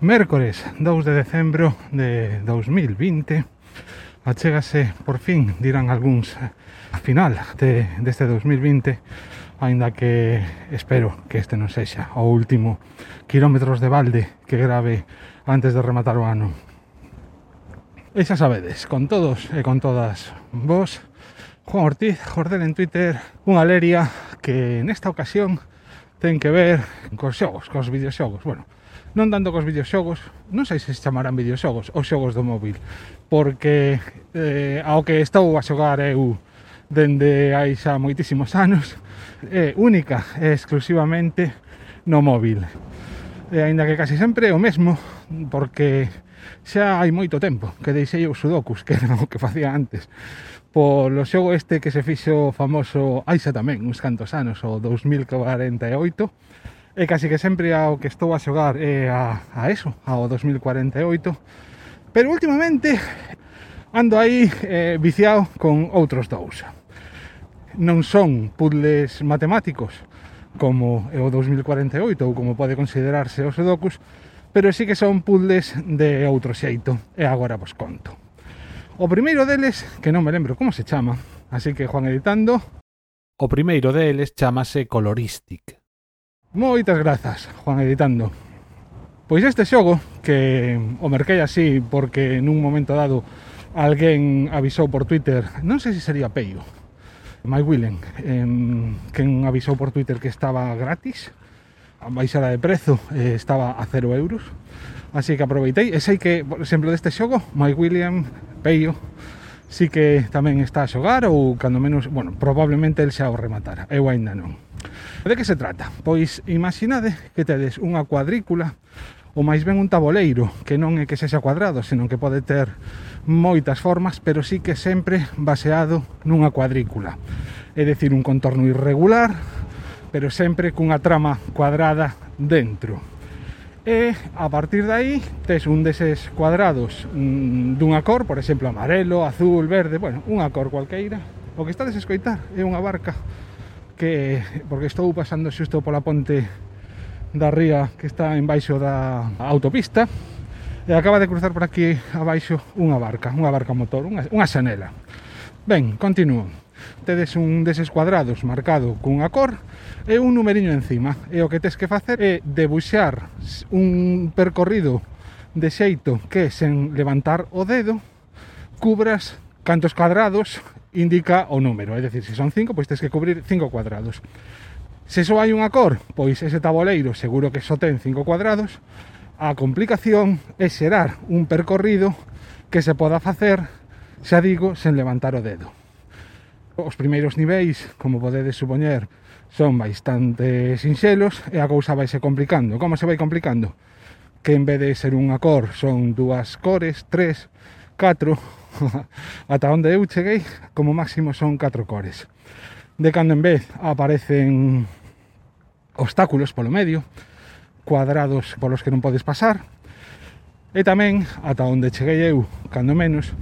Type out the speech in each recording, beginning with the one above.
Mércores 2 de decembro de 2020 Achégase, por fin, dirán algúns a final de, deste 2020 Ainda que espero que este non sexa o último quilómetros de balde que grave antes de rematar o ano. E xa sabedes, con todos e con todas vos Juan Ortiz, Jordel en Twitter Unha leria que nesta ocasión ten que ver cos xogos, cos videoxogos. Bueno, non tanto cos videoxogos, non sei se se chamarán videoxogos ou xogos do móvil, porque eh, ao que estou a xogar eu dende hai xa moitísimos anos, é única e exclusivamente no móvil. E aínda que casi sempre é o mesmo, porque xa hai moito tempo que deixei os sudokus, que era o que facía antes polo xogo este que se fixo famoso hai xa tamén uns cantos anos, o 2048 e casi que sempre ao que estou a xogar é a, a eso, ao 2048 pero últimamente ando aí eh, viciado con outros dous. Non son puzzles matemáticos como é o 2048 ou como pode considerarse os Sudokus pero sí que son puzzles de outro xeito e agora vos conto. O primeiro deles, que non me lembro como se chama así que Juan editando. O primeiro deles chamase Coloristic. Moitas grazas, Juan Editando. Pois este xogo, que o merquei así porque nun momento dado alguén avisou por Twitter, non sei se sería Peio, Mike Willen, eh, quen avisou por Twitter que estaba gratis, a baixada de prezo eh, estaba a 0 euros, así que aproveitei, e sei que, por exemplo, deste xogo, Mike William, Peio, sí que tamén está a xogar ou cando menos, bueno, probablemente el xa o rematara, eu aínda non. De que se trata? Pois imaginade que tedes unha cuadrícula ou máis ben un taboleiro, que non é que sexa cuadrado, senón que pode ter moitas formas, pero sí que sempre baseado nunha cuadrícula. É dicir, un contorno irregular, pero sempre cunha trama cuadrada dentro. E a partir de aí tes un deses cuadrados mm, dunha cor, por exemplo, amarelo, azul, verde, bueno, unha cor cualqueira. O que estades a escoitar é unha barca que porque estou pasando xusto pola ponte da ría que está en baixo da autopista e acaba de cruzar por aquí abaixo unha barca, unha barca motor, unha, unha xanela. Ben, continuo. Tedes un deses cuadrados marcado cunha cor e un numeriño encima. E o que tes que facer é debuxar un percorrido de xeito que sen levantar o dedo cubras cantos cuadrados indica o número, é dicir, se son 5, pois tens que cubrir 5 cuadrados. Se só hai unha cor, pois ese tabuleiro seguro que só ten 5 cuadrados. A complicación é xerar un percorrido que se poda facer, xa digo, sen levantar o dedo. Os primeiros niveis, como podedes supoñer, son bastante sinxelos e a cousa vai se complicando. Como se vai complicando? Que en vez de ser unha cor son dúas cores, tres, catro, ata onde eu cheguei, como máximo son 4 cores. De cando en vez aparecen obstáculos polo medio, cuadrados polos que non podes pasar, e tamén, ata onde cheguei eu, cando menos,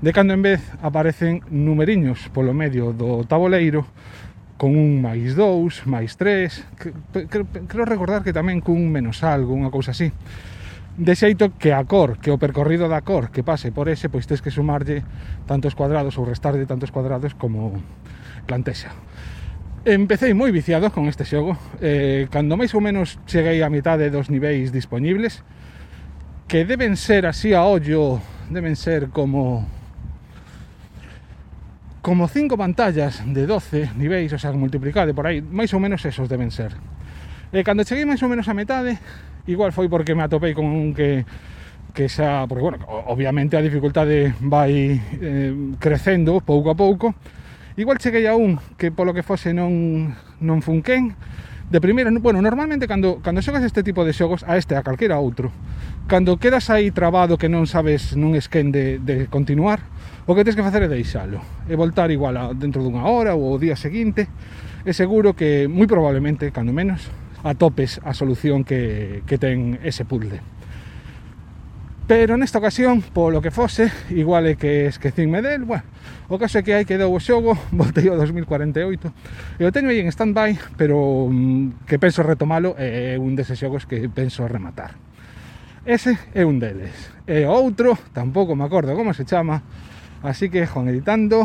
de cando en vez aparecen numeriños polo medio do tabuleiro con un máis dous, máis tres, creo recordar que tamén cun menos algo, unha cousa así De xeito que a cor, que o percorrido da cor que pase por ese, pois tens que sumarlle tantos cuadrados ou restarlle tantos cuadrados como plantexa. Empecéi moi viciado con este xogo. Eh, cando máis ou menos cheguei a mitade dos niveis disponibles, que deben ser así a ollo, deben ser como como cinco pantallas de 12 niveis, o sea, multiplicade por aí, máis ou menos esos deben ser. E cando cheguei máis ou menos a metade, Igual foi porque me atopei con que que xa, porque bueno, obviamente a dificultade vai eh, crecendo pouco a pouco. Igual cheguei a un que polo que fose non non funquen. De primeira, bueno, normalmente cando cando xogas este tipo de xogos a este a calquera outro, cando quedas aí trabado que non sabes nun esquen de, de continuar, o que tens que facer é deixalo e voltar igual a, dentro dunha hora ou o día seguinte. É seguro que moi probablemente, cando menos, atopes a solución que, que ten ese puzzle. Pero nesta ocasión, polo que fose, igual é que esquecinme del, bueno, o caso é que hai quedou o xogo, voltei ao 2048, e o teño aí en stand-by, pero mm, que penso retomalo é un deses xogos que penso rematar. Ese é un deles. E o outro, tampouco me acordo como se chama, así que, Juan, editando...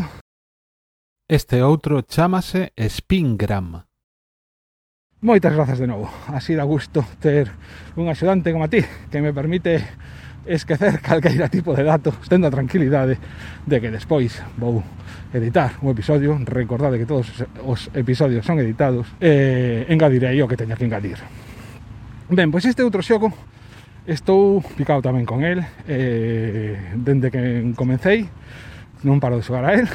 Este outro chamase Spingram. Moitas grazas de novo. Así da gusto ter un axudante como a ti que me permite esquecer calqueira tipo de datos tendo a tranquilidade de que despois vou editar un episodio. Recordade que todos os episodios son editados e engadirei o que teña que engadir. Ben, pois este outro xogo estou picado tamén con el eh, dende que comecei non paro de xogar a el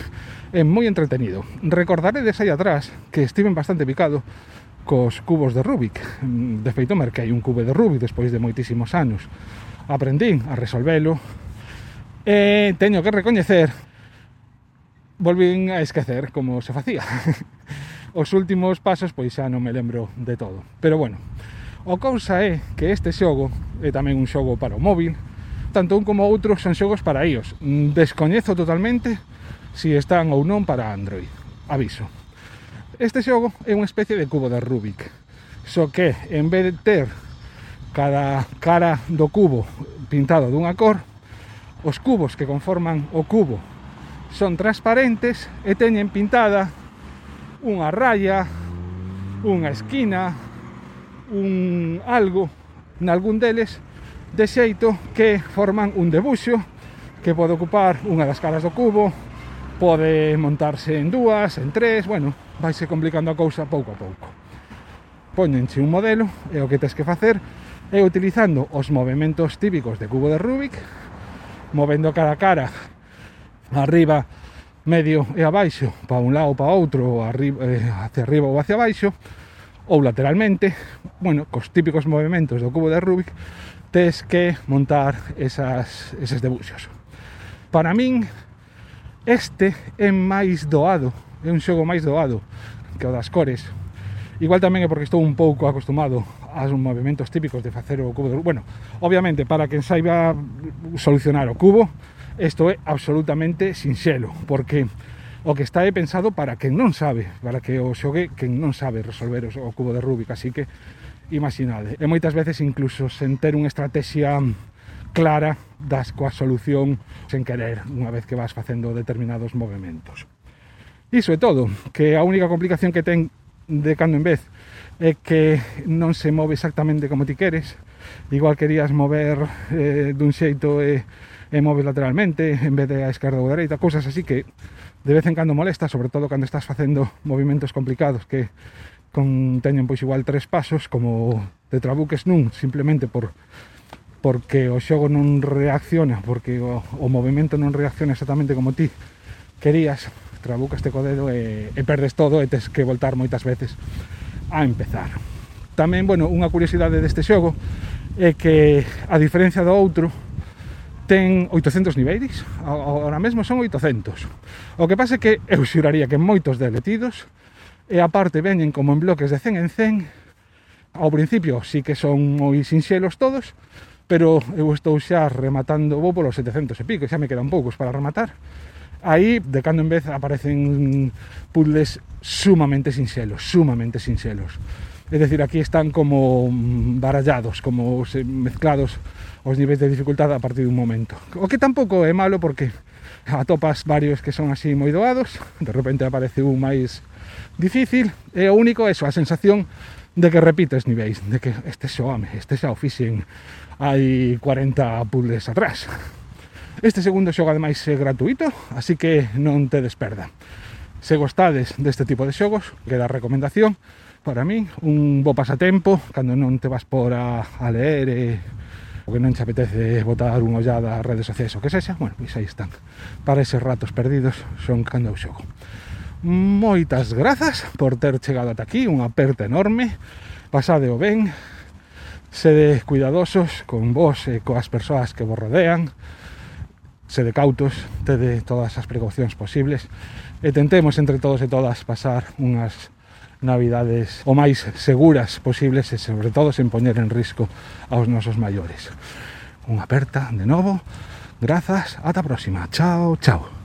é moi entretenido. Recordaredes aí atrás que estiven bastante picado cos cubos de Rubik. De feito, merquei un cubo de Rubik despois de moitísimos anos. Aprendín a resolvelo e teño que recoñecer volvín a esquecer como se facía. Os últimos pasos pois xa non me lembro de todo. Pero bueno, o cousa é que este xogo é tamén un xogo para o móvil, tanto un como outro son xogos para iOS. Descoñezo totalmente se si están ou non para Android. Aviso. Este xogo é unha especie de cubo de Rubik, só que en vez de ter cada cara do cubo pintado dunha cor, os cubos que conforman o cubo son transparentes e teñen pintada unha raya, unha esquina, un algo nalgún deles de xeito que forman un debuxo que pode ocupar unha das caras do cubo, pode montarse en dúas, en tres, bueno, vaise complicando a cousa pouco a pouco. Póñenche un modelo e o que tens que facer é utilizando os movimentos típicos de cubo de Rubik, movendo cara a cara, arriba, medio e abaixo, para un lado ou para outro, arriba, eh, hacia arriba ou hacia abaixo, ou lateralmente, bueno, cos típicos movimentos do cubo de Rubik, tes que montar esas, eses debuxos. Para min, este é máis doado é un xogo máis doado que o das cores. Igual tamén é porque estou un pouco acostumado aos movimentos típicos de facer o cubo de Bueno, obviamente, para quen saiba solucionar o cubo, isto é absolutamente sinxelo, porque o que está é pensado para quen non sabe, para que o xogue quen non sabe resolver o cubo de Rubik, así que imaginade. E moitas veces incluso sen ter unha estrategia clara das coa solución sen querer, unha vez que vas facendo determinados movimentos. Iso é todo, que a única complicación que ten de cando en vez é que non se move exactamente como ti queres, igual querías mover eh, dun xeito e, e moves lateralmente en vez de a esquerda ou a dereita, cousas así que de vez en cando molesta, sobre todo cando estás facendo movimentos complicados que con, teñen pois igual tres pasos como te trabuques nun simplemente por porque o xogo non reacciona, porque o, o movimento non reacciona exactamente como ti querías, trabucaste co dedo e, eh, e perdes todo e tes que voltar moitas veces a empezar. Tamén, bueno, unha curiosidade deste xogo é que a diferencia do outro ten 800 niveis, ahora mesmo son 800. O que pasa é que eu xuraría que moitos deletidos e aparte veñen como en bloques de 100 en 100. Ao principio sí que son moi sinxelos todos, pero eu estou xa rematando, vou polos 700 e pico, xa me quedan poucos para rematar Aí, de cando en vez, aparecen puzzles sumamente sinxelos, sumamente sinxelos. É dicir, aquí están como mm, barallados, como mezclados os niveis de dificultad a partir dun momento. O que tampouco é malo porque atopas varios que son así moi doados, de repente aparece un máis difícil, e o único é a sensación de que repites niveis, de que este xoame, este xa o fixen hai 40 puzzles atrás. Este segundo xogo ademais é gratuito, así que non te desperda. Se gostades deste tipo de xogos, queda a recomendación para min un bo pasatempo cando non te vas por a, a leer e o que non te apetece botar unha ollada a redes sociais o que sexa, bueno, pois aí están. Para eses ratos perdidos son cando eu xogo. Moitas grazas por ter chegado ata aquí, unha aperta enorme. Pasade o ben, sede cuidadosos con vos e coas persoas que vos rodean sede cautos, tede todas as precaucións posibles e tentemos entre todos e todas pasar unhas navidades o máis seguras posibles e sobre todo sen poñer en risco aos nosos maiores. Unha aperta de novo, grazas, ata a próxima, chao, chao.